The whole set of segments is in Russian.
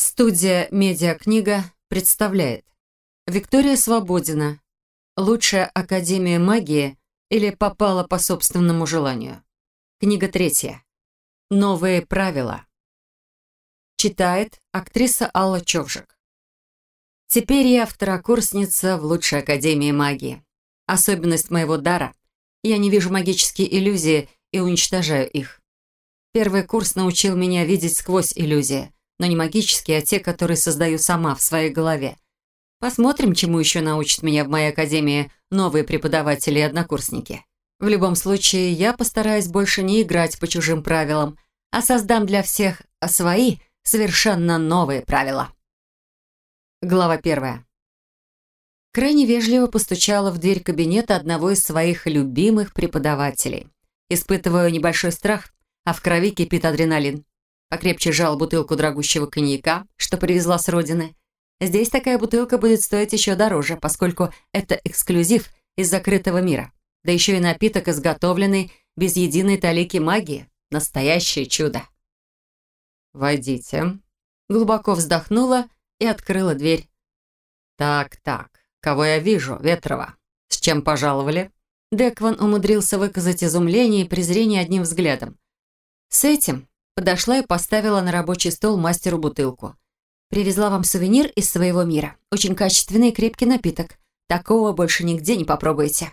Студия «Медиакнига» представляет Виктория Свободина «Лучшая академия магии» или «Попала по собственному желанию». Книга третья. Новые правила. Читает актриса Алла Човжик. Теперь я второкурсница в лучшей академии магии. Особенность моего дара – я не вижу магические иллюзии и уничтожаю их. Первый курс научил меня видеть сквозь иллюзии – но не магические, а те, которые создаю сама в своей голове. Посмотрим, чему еще научат меня в моей академии новые преподаватели и однокурсники. В любом случае, я постараюсь больше не играть по чужим правилам, а создам для всех свои, совершенно новые правила. Глава первая. Крайне вежливо постучала в дверь кабинета одного из своих любимых преподавателей. Испытываю небольшой страх, а в крови кипит адреналин покрепче жал бутылку дорогущего коньяка, что привезла с родины. Здесь такая бутылка будет стоить еще дороже, поскольку это эксклюзив из закрытого мира. Да еще и напиток, изготовленный без единой талики магии. Настоящее чудо. «Войдите». Глубоко вздохнула и открыла дверь. «Так, так, кого я вижу, Ветрова? С чем пожаловали?» Декван умудрился выказать изумление и презрение одним взглядом. «С этим Подошла и поставила на рабочий стол мастеру бутылку. «Привезла вам сувенир из своего мира. Очень качественный и крепкий напиток. Такого больше нигде не попробуете».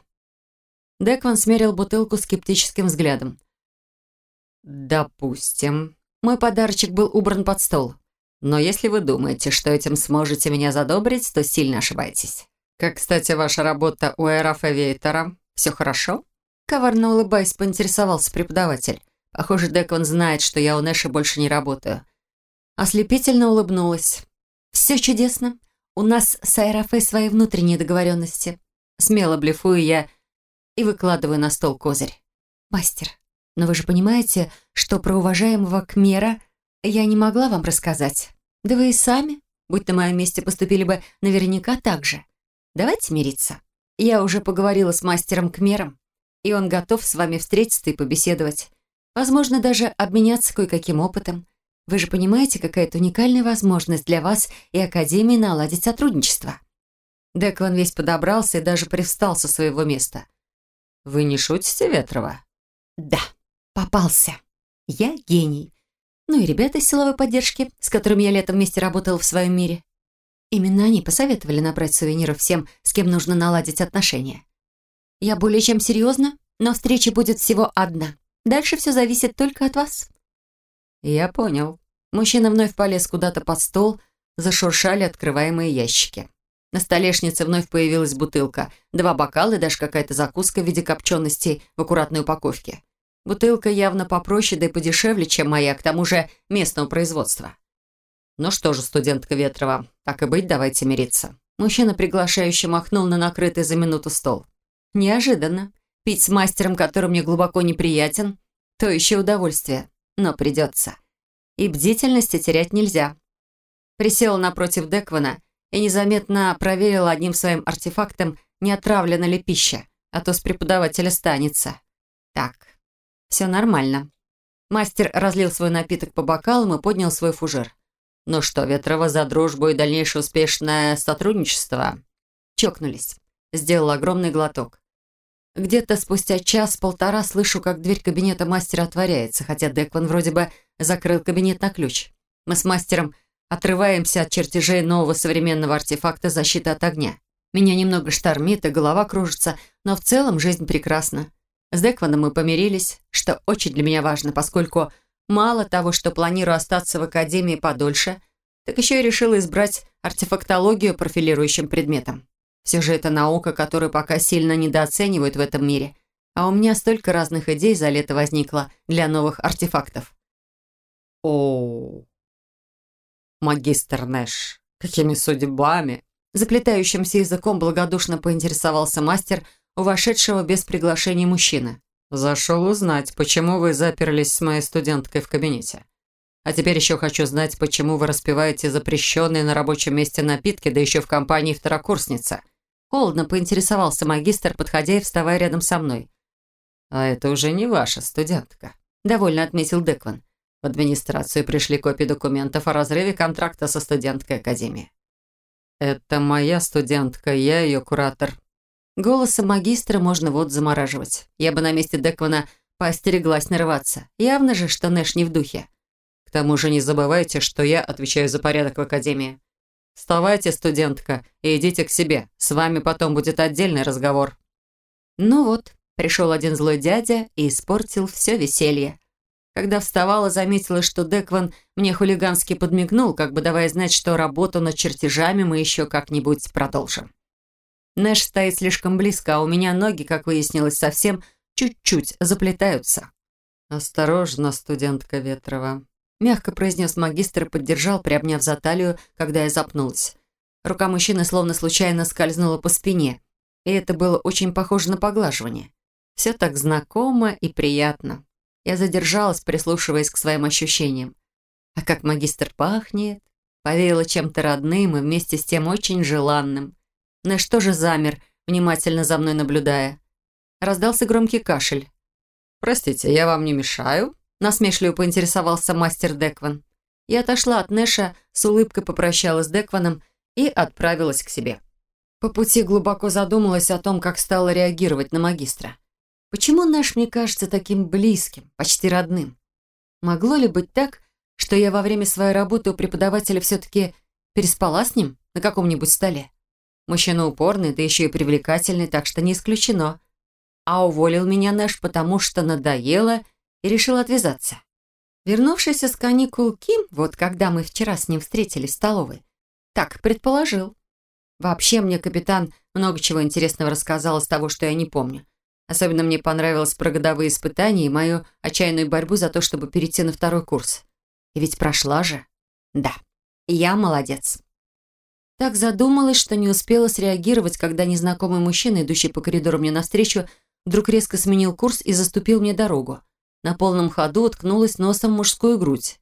Декван смерил бутылку скептическим взглядом. «Допустим. Мой подарочек был убран под стол. Но если вы думаете, что этим сможете меня задобрить, то сильно ошибаетесь. Как, кстати, ваша работа у Эрафа Вейтера? Все хорошо?» Коварно улыбаясь, поинтересовался преподаватель. Похоже, Декон знает, что я у Нэша больше не работаю. Ослепительно улыбнулась. «Все чудесно. У нас с Айрафе свои внутренние договоренности». Смело блефую я и выкладываю на стол козырь. «Мастер, но вы же понимаете, что про уважаемого Кмера я не могла вам рассказать. Да вы и сами, будь на моем месте, поступили бы наверняка так же. Давайте мириться. Я уже поговорила с мастером Кмером, и он готов с вами встретиться и побеседовать. Возможно, даже обменяться кое-каким опытом. Вы же понимаете, какая это уникальная возможность для вас и Академии наладить сотрудничество. Деклан весь подобрался и даже привстал со своего места. «Вы не шутите, Ветрова?» «Да, попался. Я гений. Ну и ребята из силовой поддержки, с которыми я летом вместе работал в своем мире. Именно они посоветовали набрать сувениров всем, с кем нужно наладить отношения. Я более чем серьезно, но встреча будет всего одна. Дальше все зависит только от вас». «Я понял». Мужчина вновь полез куда-то под стол, зашуршали открываемые ящики. На столешнице вновь появилась бутылка, два бокала и даже какая-то закуска в виде копченостей в аккуратной упаковке. Бутылка явно попроще, да и подешевле, чем моя, к тому же местного производства. «Ну что же, студентка Ветрова, так и быть, давайте мириться». Мужчина приглашающе махнул на накрытый за минуту стол. Неожиданно. Пить с мастером, который мне глубоко неприятен, то еще удовольствие, но придется. И бдительности терять нельзя. Присела напротив Деквана и незаметно проверила одним своим артефактом, не отравлена ли пища, а то с преподавателя станется. Так, все нормально. Мастер разлил свой напиток по бокалам и поднял свой фужер. «Ну что, Ветрова, за дружбу и дальнейшее успешное сотрудничество?» Чокнулись. Сделал огромный глоток. Где-то спустя час-полтора слышу, как дверь кабинета мастера отворяется, хотя Декван вроде бы закрыл кабинет на ключ. Мы с мастером отрываемся от чертежей нового современного артефакта защиты от огня. Меня немного штормит и голова кружится, но в целом жизнь прекрасна. С Декваном мы помирились, что очень для меня важно, поскольку мало того, что планирую остаться в академии подольше, так еще и решила избрать артефактологию профилирующим предметом. Все же это наука, которую пока сильно недооценивают в этом мире. А у меня столько разных идей за лето возникло для новых артефактов. О, магистр Нэш, какими судьбами? Заплетающимся языком благодушно поинтересовался мастер у вошедшего без приглашения мужчины. «Зашел узнать, почему вы заперлись с моей студенткой в кабинете. А теперь еще хочу знать, почему вы распиваете запрещенные на рабочем месте напитки, да еще в компании второкурсницы». Холодно поинтересовался магистр, подходя и вставая рядом со мной. «А это уже не ваша студентка», — довольно отметил Декван. В администрацию пришли копии документов о разрыве контракта со студенткой Академии. «Это моя студентка, я ее куратор». Голоса магистра можно вот замораживать. Я бы на месте Деквана поостереглась нарываться. Явно же, что Нэш не в духе. К тому же не забывайте, что я отвечаю за порядок в Академии. Вставайте, студентка, и идите к себе. С вами потом будет отдельный разговор. Ну вот, пришел один злой дядя и испортил все веселье. Когда вставала, заметила, что Декван мне хулигански подмигнул, как бы давая знать, что работу над чертежами мы еще как-нибудь продолжим. Нэш стоит слишком близко, а у меня ноги, как выяснилось, совсем чуть-чуть заплетаются. «Осторожно, студентка Ветрова», — мягко произнес магистр и поддержал, приобняв за талию, когда я запнулась. Рука мужчины словно случайно скользнула по спине, и это было очень похоже на поглаживание. Все так знакомо и приятно. Я задержалась, прислушиваясь к своим ощущениям. А как магистр пахнет, повеяло чем-то родным и вместе с тем очень желанным. На что же замер, внимательно за мной наблюдая. Раздался громкий кашель. «Простите, я вам не мешаю?» Насмешливо поинтересовался мастер Декван. Я отошла от Нэша, с улыбкой попрощалась с Декваном и отправилась к себе. По пути глубоко задумалась о том, как стала реагировать на магистра. Почему Нэш мне кажется таким близким, почти родным? Могло ли быть так, что я во время своей работы у преподавателя все-таки переспала с ним на каком-нибудь столе? Мужчина упорный, да еще и привлекательный, так что не исключено. А уволил меня Нэш, потому что надоело и решил отвязаться. Вернувшийся с каникул Ким, вот когда мы вчера с ним встретились в столовой, так предположил. Вообще мне капитан много чего интересного рассказал из того, что я не помню. Особенно мне понравилось про годовые испытания и мою отчаянную борьбу за то, чтобы перейти на второй курс. И ведь прошла же. Да, я молодец. Так задумалась, что не успела среагировать, когда незнакомый мужчина, идущий по коридору мне навстречу, вдруг резко сменил курс и заступил мне дорогу. На полном ходу уткнулась носом в мужскую грудь.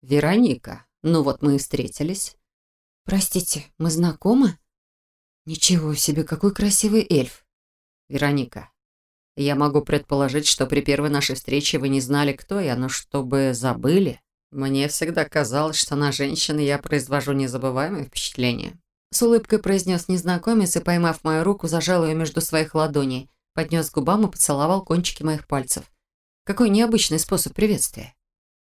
«Вероника, ну вот мы и встретились». «Простите, мы знакомы?» «Ничего себе, какой красивый эльф!» «Вероника, я могу предположить, что при первой нашей встрече вы не знали, кто я, но чтобы забыли. Мне всегда казалось, что на женщин я произвожу незабываемое впечатление. С улыбкой произнес незнакомец и, поймав мою руку, зажал ее между своих ладоней, поднес губам и поцеловал кончики моих пальцев. Какой необычный способ приветствия.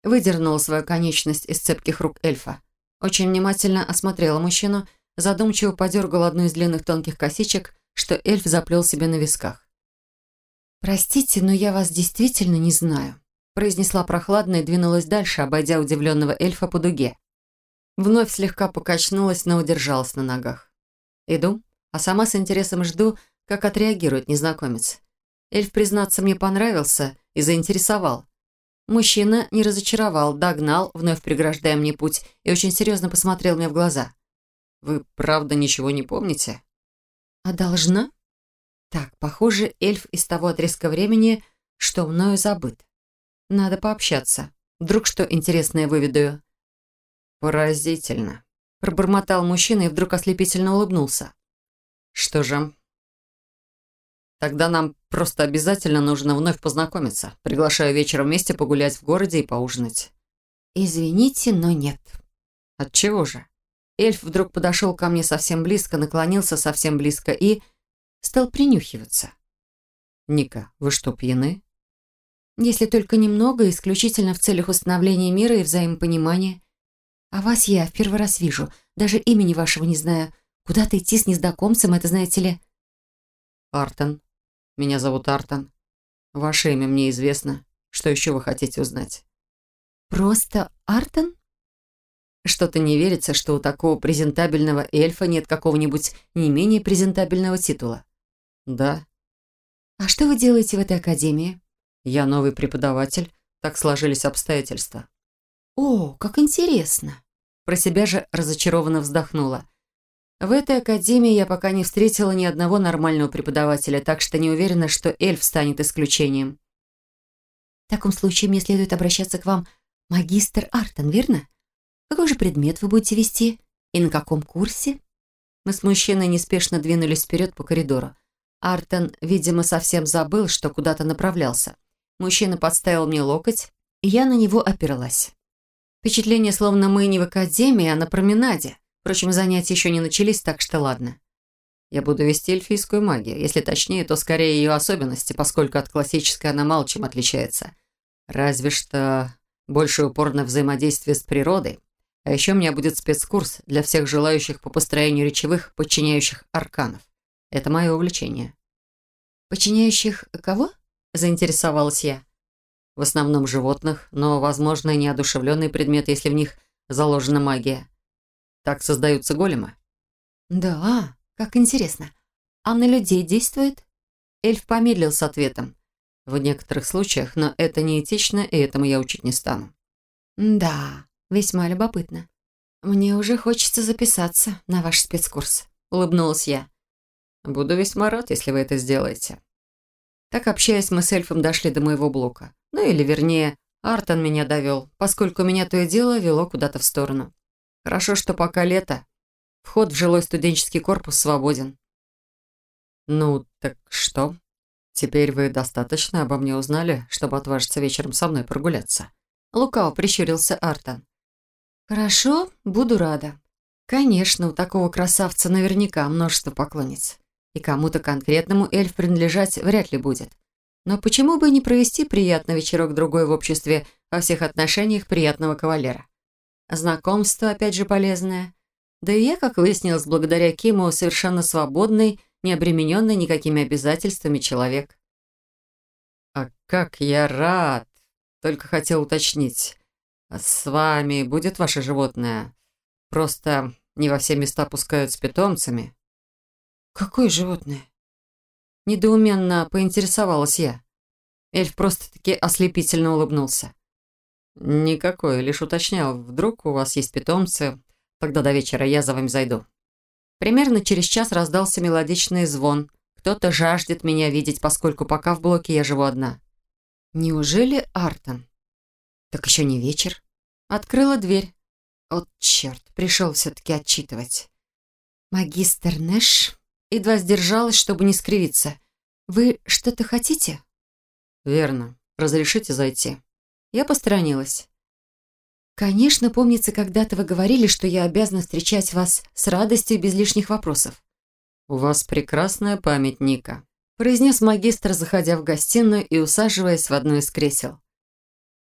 Выдернула свою конечность из цепких рук эльфа. Очень внимательно осмотрела мужчину, задумчиво подергал одну из длинных тонких косичек, что эльф заплел себе на висках. «Простите, но я вас действительно не знаю», произнесла прохладно и двинулась дальше, обойдя удивленного эльфа по дуге. Вновь слегка покачнулась, но удержалась на ногах. Иду, а сама с интересом жду, как отреагирует незнакомец. Эльф, признаться, мне понравился и заинтересовал. Мужчина не разочаровал, догнал, вновь преграждая мне путь, и очень серьезно посмотрел мне в глаза. «Вы правда ничего не помните?» «А должна?» Так, похоже, эльф из того отрезка времени, что мною забыт. Надо пообщаться. Вдруг что интересное выведаю. Поразительно. Пробормотал мужчина и вдруг ослепительно улыбнулся. Что же? Тогда нам просто обязательно нужно вновь познакомиться. Приглашаю вечером вместе погулять в городе и поужинать. Извините, но нет. Отчего же? Эльф вдруг подошел ко мне совсем близко, наклонился совсем близко и стал принюхиваться. «Ника, вы что, пьяны?» «Если только немного, исключительно в целях установления мира и взаимопонимания. А вас я в первый раз вижу, даже имени вашего не знаю. Куда-то идти с незнакомцем, это знаете ли...» «Артон. Меня зовут Артон. Ваше имя мне известно. Что еще вы хотите узнать?» «Просто Артон?» Что-то не верится, что у такого презентабельного эльфа нет какого-нибудь не менее презентабельного титула. «Да». «А что вы делаете в этой академии?» «Я новый преподаватель. Так сложились обстоятельства». «О, как интересно!» Про себя же разочарованно вздохнула. В этой академии я пока не встретила ни одного нормального преподавателя, так что не уверена, что эльф станет исключением. В таком случае мне следует обращаться к вам магистр Артон, верно? Какой же предмет вы будете вести? И на каком курсе? Мы с мужчиной неспешно двинулись вперед по коридору. Артон, видимо, совсем забыл, что куда-то направлялся. Мужчина подставил мне локоть я на него опиралась. Впечатление, словно мы не в академии, а на променаде. Впрочем, занятия еще не начались, так что ладно. Я буду вести эльфийскую магию. Если точнее, то скорее ее особенности, поскольку от классической она мало чем отличается. Разве что больше упор на взаимодействие с природой. А еще у меня будет спецкурс для всех желающих по построению речевых, подчиняющих арканов. Это мое увлечение. «Подчиняющих кого?» – заинтересовалась я. В основном животных, но, возможно, неодушевленные предметы, если в них заложена магия. Так создаются големы. «Да, как интересно. А на людей действует?» Эльф помедлил с ответом. «В некоторых случаях, но это неэтично, и этому я учить не стану». «Да, весьма любопытно. Мне уже хочется записаться на ваш спецкурс», — улыбнулась я. «Буду весьма рад, если вы это сделаете». Так, общаясь, мы с эльфом дошли до моего блока. Ну или вернее, Артон меня довел, поскольку меня то и дело вело куда-то в сторону. Хорошо, что пока лето. Вход в жилой студенческий корпус свободен. «Ну, так что? Теперь вы достаточно обо мне узнали, чтобы отважиться вечером со мной прогуляться?» Лукао прищурился Артон. «Хорошо, буду рада. Конечно, у такого красавца наверняка множество поклонниц. И кому-то конкретному эльф принадлежать вряд ли будет. Но почему бы не провести приятный вечерок-другой в обществе во всех отношениях приятного кавалера? Знакомство, опять же, полезное. Да и я, как выяснилось, благодаря Киму, совершенно свободный, не обремененный никакими обязательствами человек. «А как я рад!» Только хотел уточнить. «С вами будет ваше животное? Просто не во все места пускают с питомцами». «Какое животное?» Недоуменно поинтересовалась я. Эльф просто-таки ослепительно улыбнулся. «Никакой, лишь уточнял, вдруг у вас есть питомцы, тогда до вечера я за вами зайду». Примерно через час раздался мелодичный звон. Кто-то жаждет меня видеть, поскольку пока в блоке я живу одна. Неужели Артон? Так еще не вечер. Открыла дверь. Вот черт, пришел все-таки отчитывать. Магистр Нэш едва сдержалась, чтобы не скривиться. «Вы что-то хотите?» «Верно. Разрешите зайти?» Я посторонилась. «Конечно, помнится, когда-то вы говорили, что я обязана встречать вас с радостью без лишних вопросов». «У вас прекрасная память, Ника», произнес магистр, заходя в гостиную и усаживаясь в одно из кресел.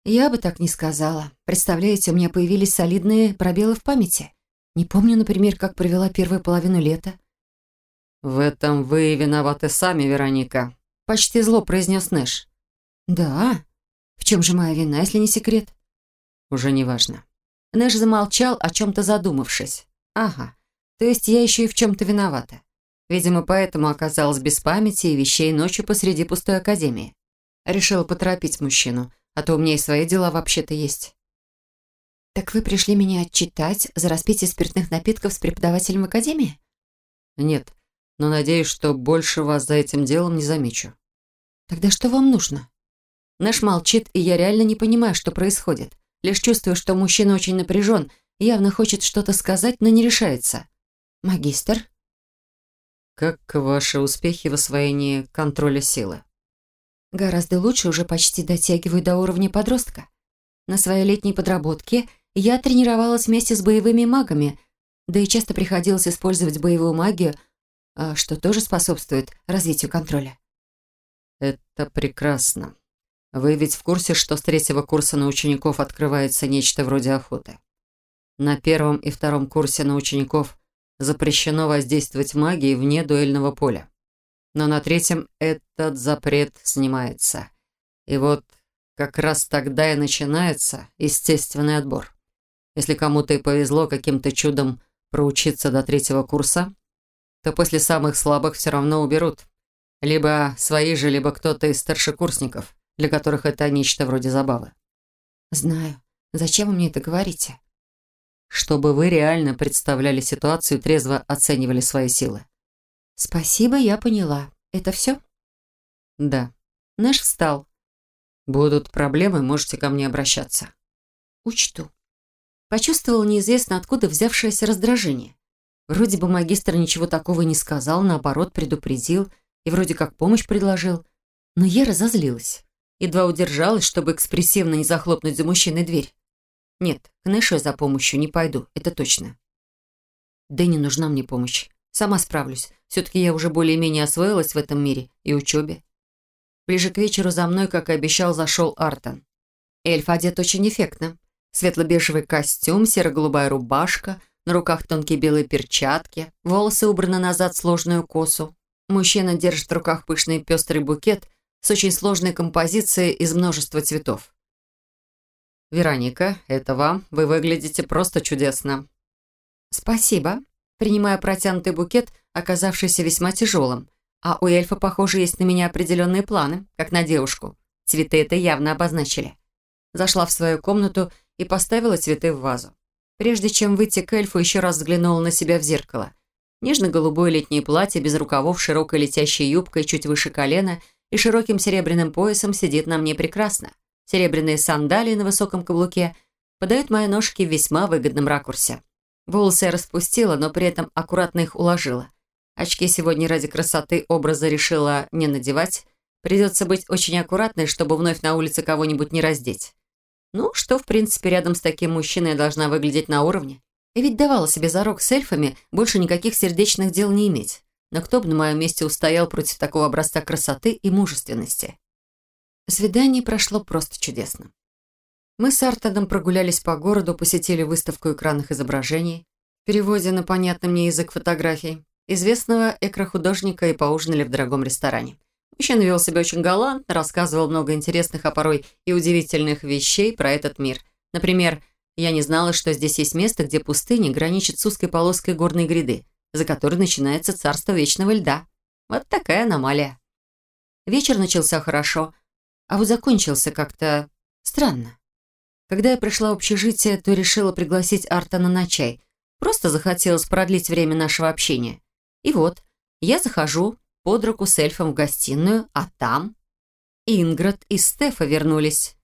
«Я бы так не сказала. Представляете, у меня появились солидные пробелы в памяти. Не помню, например, как провела первую половину лета. «В этом вы виноваты сами, Вероника», — почти зло произнес Нэш. «Да? В чем же моя вина, если не секрет?» «Уже не важно». Нэш замолчал, о чем-то задумавшись. «Ага, то есть я еще и в чем-то виновата. Видимо, поэтому оказалась без памяти и вещей ночью посреди пустой академии. Решила поторопить мужчину, а то у меня и свои дела вообще-то есть». «Так вы пришли меня отчитать за распитие спиртных напитков с преподавателем академии?» «Нет, но надеюсь, что больше вас за этим делом не замечу». «Тогда что вам нужно?» Наш молчит, и я реально не понимаю, что происходит. Лишь чувствую, что мужчина очень напряжен, явно хочет что-то сказать, но не решается. «Магистр?» «Как ваши успехи в освоении контроля силы?» «Гораздо лучше, уже почти дотягиваю до уровня подростка. На своей летней подработке я тренировалась вместе с боевыми магами, да и часто приходилось использовать боевую магию – а что тоже способствует развитию контроля. Это прекрасно. Вы ведь в курсе, что с третьего курса на учеников открывается нечто вроде охоты. На первом и втором курсе на учеников запрещено воздействовать магией вне дуэльного поля. Но на третьем этот запрет снимается. И вот как раз тогда и начинается естественный отбор. Если кому-то и повезло каким-то чудом проучиться до третьего курса, то после самых слабых все равно уберут. Либо свои же, либо кто-то из старшекурсников, для которых это нечто вроде забавы. Знаю. Зачем вы мне это говорите? Чтобы вы реально представляли ситуацию и трезво оценивали свои силы. Спасибо, я поняла. Это все? Да. Наш встал. Будут проблемы, можете ко мне обращаться. Учту. Почувствовал неизвестно откуда взявшееся раздражение. Вроде бы магистр ничего такого не сказал, наоборот, предупредил и вроде как помощь предложил. Но я разозлилась. Едва удержалась, чтобы экспрессивно не захлопнуть за мужчиной дверь. Нет, к Нэшу за помощью не пойду, это точно. Да не нужна мне помощь. Сама справлюсь. Все-таки я уже более-менее освоилась в этом мире и учебе. Ближе к вечеру за мной, как и обещал, зашел Артон. Эльф одет очень эффектно. Светло-бежевый костюм, серо-голубая рубашка, на руках тонкие белые перчатки, волосы убраны назад в сложную косу. Мужчина держит в руках пышный пестрый букет с очень сложной композицией из множества цветов. «Вероника, это вам. Вы выглядите просто чудесно». «Спасибо», принимая протянутый букет, оказавшийся весьма тяжелым. А у эльфа, похоже, есть на меня определенные планы, как на девушку. Цветы это явно обозначили. Зашла в свою комнату и поставила цветы в вазу. Прежде чем выйти к эльфу, еще раз взглянула на себя в зеркало. Нежно-голубое летнее платье без рукавов, широкой летящей юбкой чуть выше колена и широким серебряным поясом сидит на мне прекрасно. Серебряные сандалии на высоком каблуке подают мои ножки в весьма выгодном ракурсе. Волосы я распустила, но при этом аккуратно их уложила. Очки сегодня ради красоты образа решила не надевать. Придется быть очень аккуратной, чтобы вновь на улице кого-нибудь не раздеть. Ну, что, в принципе, рядом с таким мужчиной я должна выглядеть на уровне. И ведь давала себе зарок с эльфами больше никаких сердечных дел не иметь. Но кто бы на моем месте устоял против такого образца красоты и мужественности? Свидание прошло просто чудесно. Мы с Артадом прогулялись по городу, посетили выставку экранных изображений, в переводе на понятный мне язык фотографий, известного экрохудожника и поужинали в дорогом ресторане. Мужчина вел себя очень галантно, рассказывал много интересных, а порой и удивительных вещей про этот мир. Например, я не знала, что здесь есть место, где пустыня граничит с узкой полоской горной гряды, за которой начинается царство вечного льда. Вот такая аномалия. Вечер начался хорошо, а вот закончился как-то странно. Когда я пришла в общежитие, то решила пригласить Артана на чай. Просто захотелось продлить время нашего общения. И вот, я захожу под руку с эльфом в гостиную, а там... Инград и Стефа вернулись.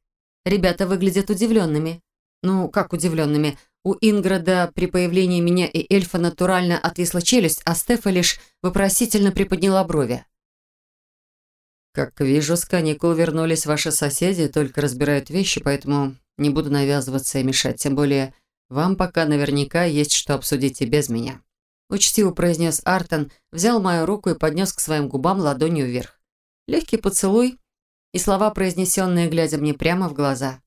Ребята выглядят удивленными. Ну, как удивленными? У Инграда при появлении меня и эльфа натурально отвисла челюсть, а Стефа лишь вопросительно приподняла брови. «Как вижу, с каникул вернулись ваши соседи, только разбирают вещи, поэтому не буду навязываться и мешать, тем более вам пока наверняка есть что обсудить и без меня». Учтиво произнес Артон, взял мою руку и поднес к своим губам ладонью вверх. Легкий поцелуй и слова, произнесенные, глядя мне прямо в глаза.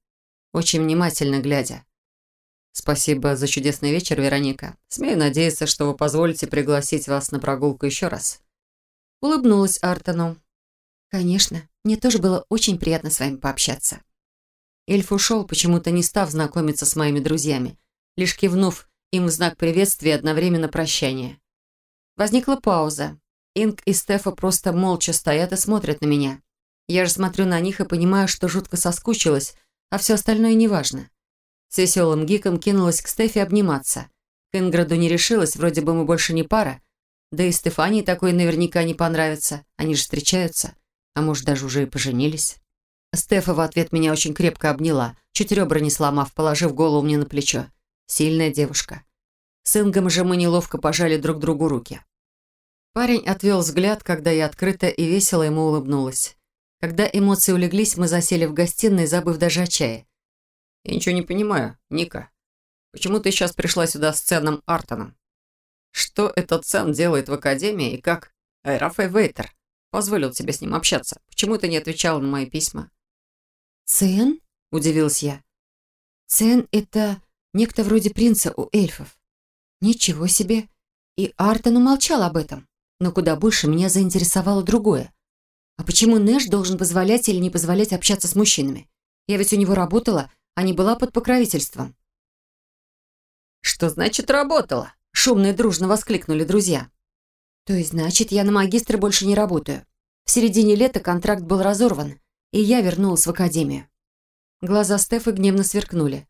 Очень внимательно глядя. «Спасибо за чудесный вечер, Вероника. Смею надеяться, что вы позволите пригласить вас на прогулку еще раз». Улыбнулась Артону. «Конечно, мне тоже было очень приятно с вами пообщаться». Эльф ушел, почему-то не став знакомиться с моими друзьями, лишь кивнув им в знак приветствия одновременно прощания. Возникла пауза. Инг и Стефа просто молча стоят и смотрят на меня. Я же смотрю на них и понимаю, что жутко соскучилась, а все остальное неважно. С веселым гиком кинулась к Стефе обниматься. К Инграду не решилась, вроде бы мы больше не пара. Да и Стефании такой наверняка не понравится. Они же встречаются. А может, даже уже и поженились. Стефа в ответ меня очень крепко обняла, чуть ребра не сломав, положив голову мне на плечо. Сильная девушка. С Ингом же мы неловко пожали друг другу руки. Парень отвел взгляд, когда я открыто и весело ему улыбнулась. Когда эмоции улеглись, мы засели в гостиной, забыв даже о чае. «Я ничего не понимаю, Ника. Почему ты сейчас пришла сюда с Ценным Артоном? Что этот Цен делает в Академии и как Айрафей Вейтер позволил тебе с ним общаться? Почему ты не отвечала на мои письма?» «Цен?» – удивилась я. «Цен – это некто вроде принца у эльфов. Ничего себе!» И Артон умолчал об этом. Но куда больше меня заинтересовало другое. А почему Нэш должен позволять или не позволять общаться с мужчинами? Я ведь у него работала, а не была под покровительством. «Что значит работала?» – шумно и дружно воскликнули друзья. «То есть, значит, я на магистра больше не работаю. В середине лета контракт был разорван, и я вернулась в академию. Глаза Стефы гневно сверкнули.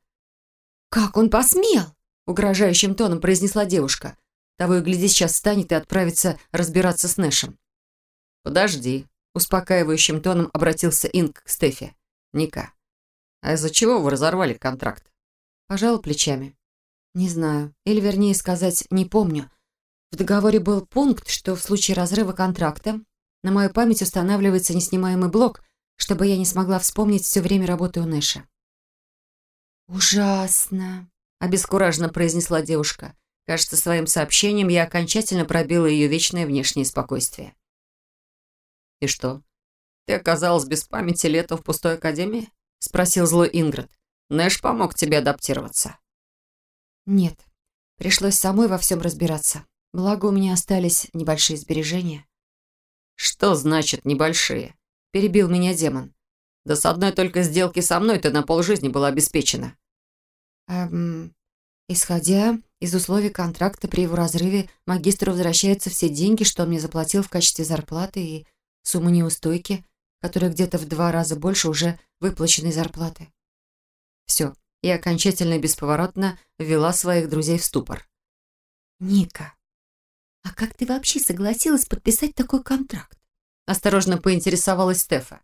«Как он посмел?» — угрожающим тоном произнесла девушка. Того и гляди, сейчас встанет и отправится разбираться с Нэшем. «Подожди», — успокаивающим тоном обратился Инг к Стефе. «Ника, а из-за чего вы разорвали контракт?» Пожал плечами. «Не знаю. Или, вернее сказать, не помню. В договоре был пункт, что в случае разрыва контракта на мою память устанавливается неснимаемый блок, чтобы я не смогла вспомнить все время работы у Нэша. «Ужасно», — обескураженно произнесла девушка. Кажется, своим сообщением я окончательно пробила ее вечное внешнее спокойствие. «И что, ты оказалась без памяти летом в пустой академии?» — спросил злой Ингрид. «Нэш помог тебе адаптироваться?» «Нет, пришлось самой во всем разбираться. Благо, у меня остались небольшие сбережения». «Что значит «небольшие»?» — перебил меня демон. «Да с одной только сделки со мной ты на полжизни была обеспечена». Эм, исходя из условий контракта при его разрыве, магистру возвращаются все деньги, что он мне заплатил в качестве зарплаты и сумма неустойки, которая где-то в два раза больше уже выплаченной зарплаты. Все, я окончательно и бесповоротно ввела своих друзей в ступор. «Ника, а как ты вообще согласилась подписать такой контракт?» Осторожно поинтересовалась Стефа.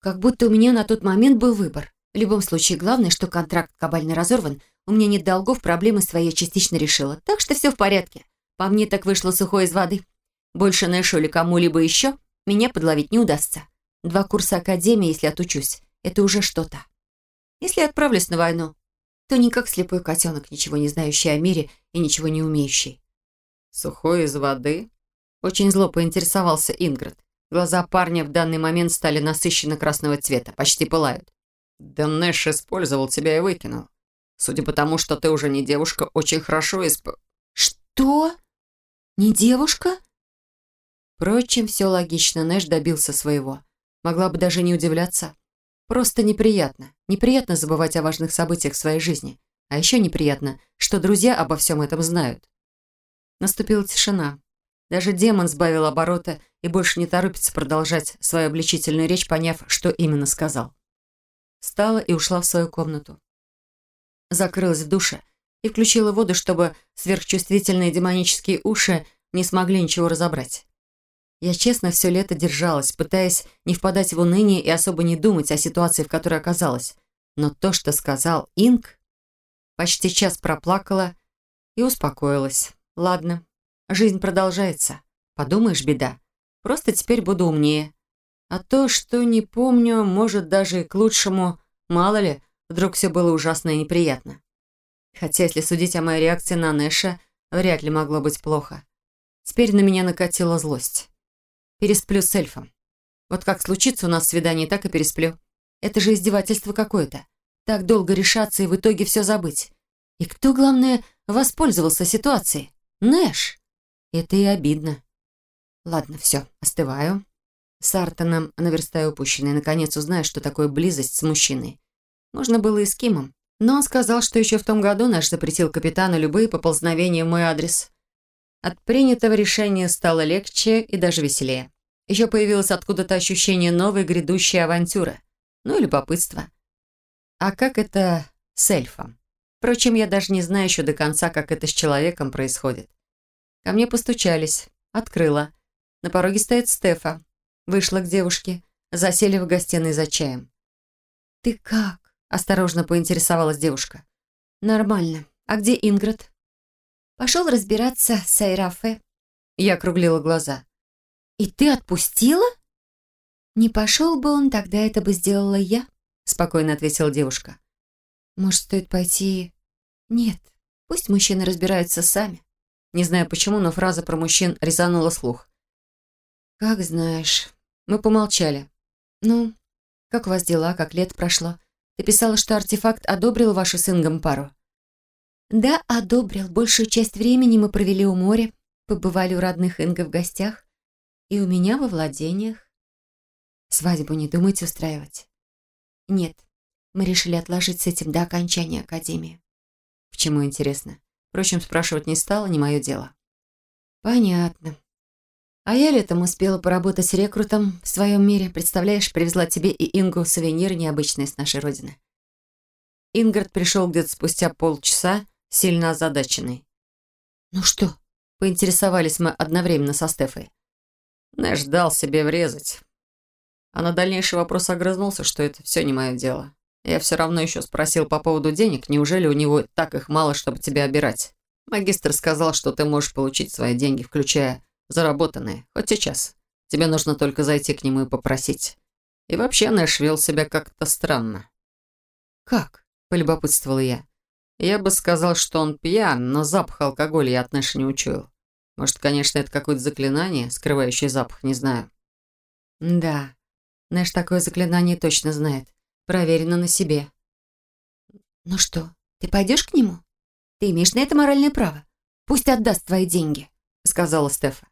«Как будто у меня на тот момент был выбор. В любом случае, главное, что контракт кабально разорван, у меня нет долгов, проблемы свои частично решила. Так что все в порядке. По мне так вышло сухое из воды. Больше Нэшу или кому-либо еще меня подловить не удастся. Два курса академии, если отучусь, это уже что-то. Если я отправлюсь на войну, то не как слепой котенок, ничего не знающий о мире и ничего не умеющий. «Сухой из воды?» Очень зло поинтересовался Ингрид. Глаза парня в данный момент стали насыщенно красного цвета, почти пылают. Да Нэш использовал тебя и выкинул. Судя по тому, что ты уже не девушка, очень хорошо исп... Что? Не девушка? Впрочем, все логично, Нэш добился своего. Могла бы даже не удивляться. Просто неприятно. Неприятно забывать о важных событиях в своей жизни. А еще неприятно, что друзья обо всем этом знают. Наступила тишина. Даже демон сбавил обороты и больше не торопится продолжать свою обличительную речь, поняв, что именно сказал встала и ушла в свою комнату. Закрылась в душе и включила воду, чтобы сверхчувствительные демонические уши не смогли ничего разобрать. Я честно все лето держалась, пытаясь не впадать в уныние и особо не думать о ситуации, в которой оказалась. Но то, что сказал Инг, почти час проплакала и успокоилась. Ладно, жизнь продолжается. Подумаешь, беда. Просто теперь буду умнее. А то, что не помню, может, даже и к лучшему, мало ли, вдруг все было ужасно и неприятно. Хотя, если судить о моей реакции на Нэша, вряд ли могло быть плохо. Теперь на меня накатила злость. Пересплю с эльфом. Вот как случится у нас свидание, так и пересплю. Это же издевательство какое-то. Так долго решаться и в итоге все забыть. И кто, главное, воспользовался ситуацией? Нэш. Это и обидно. Ладно, все, остываю. С Артоном наверстаю упущенное, наконец узнаю, что такое близость с мужчиной. Можно было и с Кимом. Но он сказал, что еще в том году наш запретил капитану любые поползновения в мой адрес. От принятого решения стало легче и даже веселее. Еще появилось откуда-то ощущение новой грядущей авантюры. Ну и любопытство. А как это с эльфом? Впрочем, я даже не знаю еще до конца, как это с человеком происходит. Ко мне постучались. Открыла. На пороге стоит Стефа. Вышла к девушке, засели в гостиной за чаем. «Ты как?» – осторожно поинтересовалась девушка. «Нормально. А где Ингрид?» «Пошел разбираться с Айрафе». Я округлила глаза. «И ты отпустила?» «Не пошел бы он, тогда это бы сделала я», – спокойно ответила девушка. «Может, стоит пойти...» «Нет, пусть мужчины разбираются сами». Не знаю почему, но фраза про мужчин резанула слух. «Как знаешь». Мы помолчали. «Ну, как у вас дела? Как лет прошло? Ты писала, что артефакт одобрил вашу с Ингом пару?» «Да, одобрил. Большую часть времени мы провели у моря, побывали у родных Инга в гостях и у меня во владениях. Свадьбу не думаете устраивать?» «Нет, мы решили отложить с этим до окончания академии». «Почему, интересно? Впрочем, спрашивать не стало, не мое дело». «Понятно. А я летом успела поработать рекрутом в своем мире. Представляешь, привезла тебе и Ингу сувениры необычные с нашей родины. Ингард пришел где-то спустя полчаса, сильно озадаченный. «Ну что?» — поинтересовались мы одновременно со Стефой. Нэш дал себе врезать. А на дальнейший вопрос огрызнулся, что это все не мое дело. Я все равно еще спросил по поводу денег, неужели у него так их мало, чтобы тебя обирать? Магистр сказал, что ты можешь получить свои деньги, включая заработанные, хоть сейчас. Тебе нужно только зайти к нему и попросить. И вообще Нэш вел себя как-то странно. «Как?» – полюбопытствовала я. Я бы сказал, что он пьян, но запах алкоголя я от Нэша не учуял. Может, конечно, это какое-то заклинание, скрывающее запах, не знаю. Да, Нэш такое заклинание точно знает. Проверено на себе. Ну что, ты пойдешь к нему? Ты имеешь на это моральное право. Пусть отдаст твои деньги, сказала Стефа.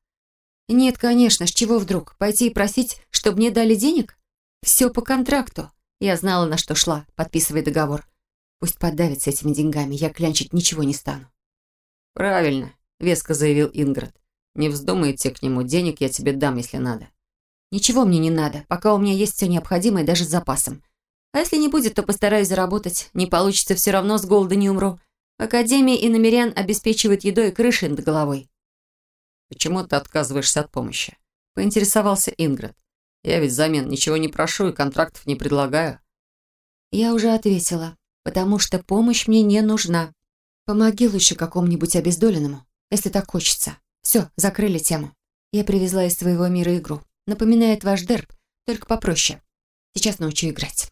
Нет, конечно, с чего вдруг? Пойти и просить, чтобы мне дали денег? Все по контракту. Я знала, на что шла, подписывая договор. Пусть подавится этими деньгами, я клянчить ничего не стану. Правильно, веско заявил Инград. Не вздумай идти к нему, денег я тебе дам, если надо. Ничего мне не надо, пока у меня есть все необходимое даже с запасом. А если не будет, то постараюсь заработать. Не получится, все равно с голода не умру. Академия и намерян обеспечивает едой и крышей над головой. «Почему ты отказываешься от помощи?» – поинтересовался Ингрид. «Я ведь взамен ничего не прошу и контрактов не предлагаю». Я уже ответила, потому что помощь мне не нужна. Помоги лучше какому-нибудь обездоленному, если так хочется. Все, закрыли тему. Я привезла из своего мира игру. Напоминает ваш дерб, только попроще. Сейчас научу играть.